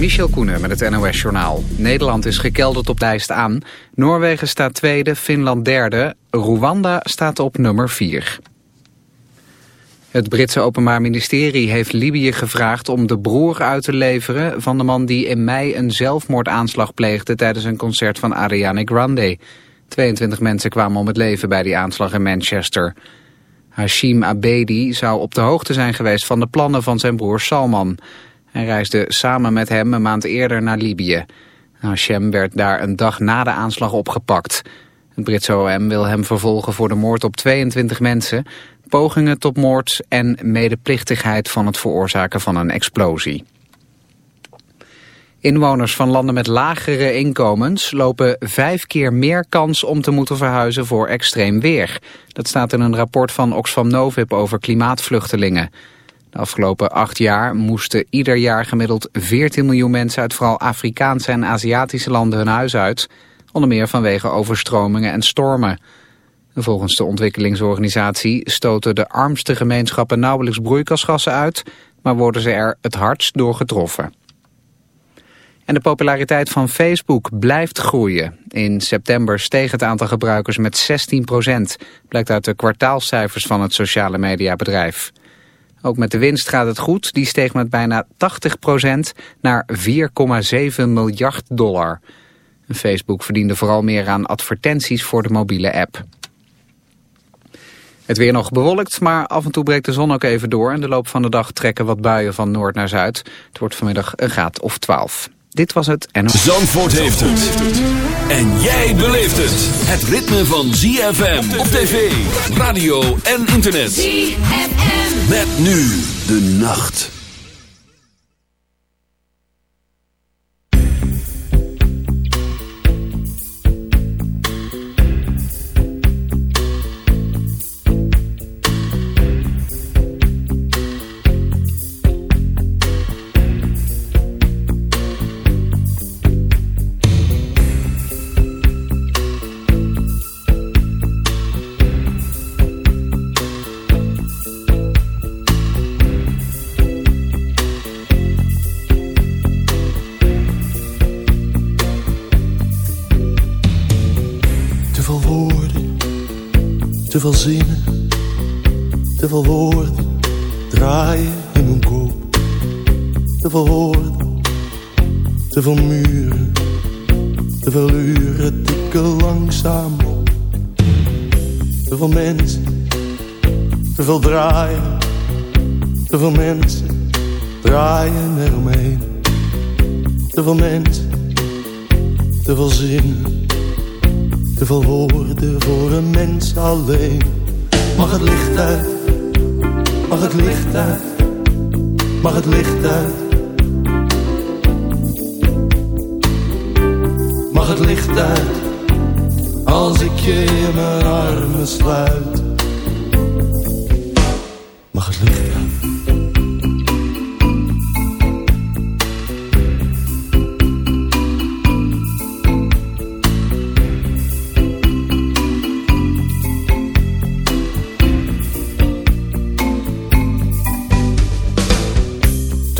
Michel Koenen met het NOS-journaal. Nederland is gekelderd op lijst aan. Noorwegen staat tweede, Finland derde. Rwanda staat op nummer vier. Het Britse Openbaar Ministerie heeft Libië gevraagd om de broer uit te leveren van de man die in mei een zelfmoordaanslag pleegde tijdens een concert van Ariana Grande. 22 mensen kwamen om het leven bij die aanslag in Manchester. Hashim Abedi zou op de hoogte zijn geweest van de plannen van zijn broer Salman. Hij reisde samen met hem een maand eerder naar Libië. Hashem werd daar een dag na de aanslag opgepakt. Het Britse OM wil hem vervolgen voor de moord op 22 mensen, pogingen tot moord en medeplichtigheid van het veroorzaken van een explosie. Inwoners van landen met lagere inkomens lopen vijf keer meer kans om te moeten verhuizen voor extreem weer. Dat staat in een rapport van Oxfam Novib over klimaatvluchtelingen. De afgelopen acht jaar moesten ieder jaar gemiddeld 14 miljoen mensen uit vooral Afrikaanse en Aziatische landen hun huis uit. Onder meer vanwege overstromingen en stormen. Volgens de ontwikkelingsorganisatie stoten de armste gemeenschappen nauwelijks broeikasgassen uit, maar worden ze er het hardst door getroffen. En de populariteit van Facebook blijft groeien. In september steeg het aantal gebruikers met 16% blijkt uit de kwartaalcijfers van het sociale mediabedrijf. Ook met de winst gaat het goed. Die steeg met bijna 80% naar 4,7 miljard dollar. Facebook verdiende vooral meer aan advertenties voor de mobiele app. Het weer nog bewolkt, maar af en toe breekt de zon ook even door. En de loop van de dag trekken wat buien van noord naar zuid. Het wordt vanmiddag een graad of 12. Dit was het en... Zandvoort heeft het. En jij beleeft het. Het ritme van ZFM op tv, radio en internet. ZFM. Met nu de nacht. zoveel zin.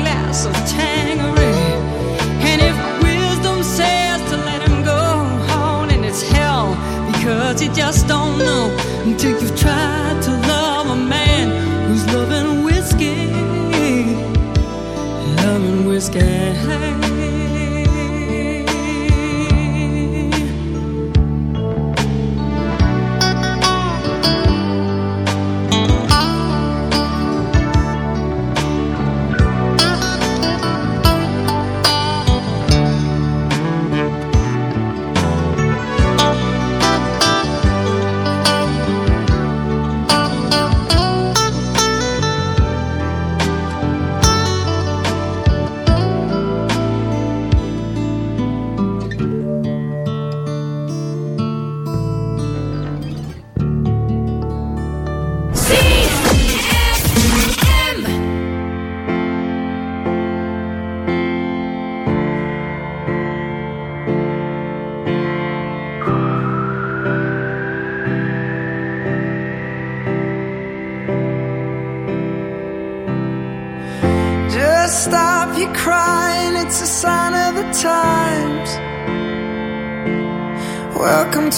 Glass of Tanqueray. And if wisdom says to let him go on, and it's hell because you just don't know until you've tried to love a man who's loving whiskey, loving whiskey.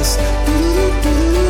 Like this. legends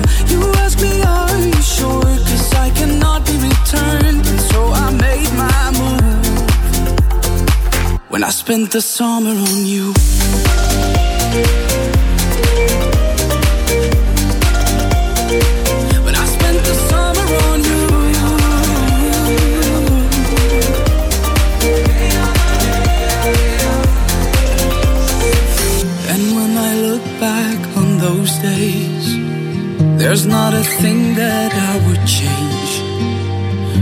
Cannot be returned, and so I made my move. When I spent the summer on you. When I spent the summer on you. And when I look back on those days, there's not a thing that I would change.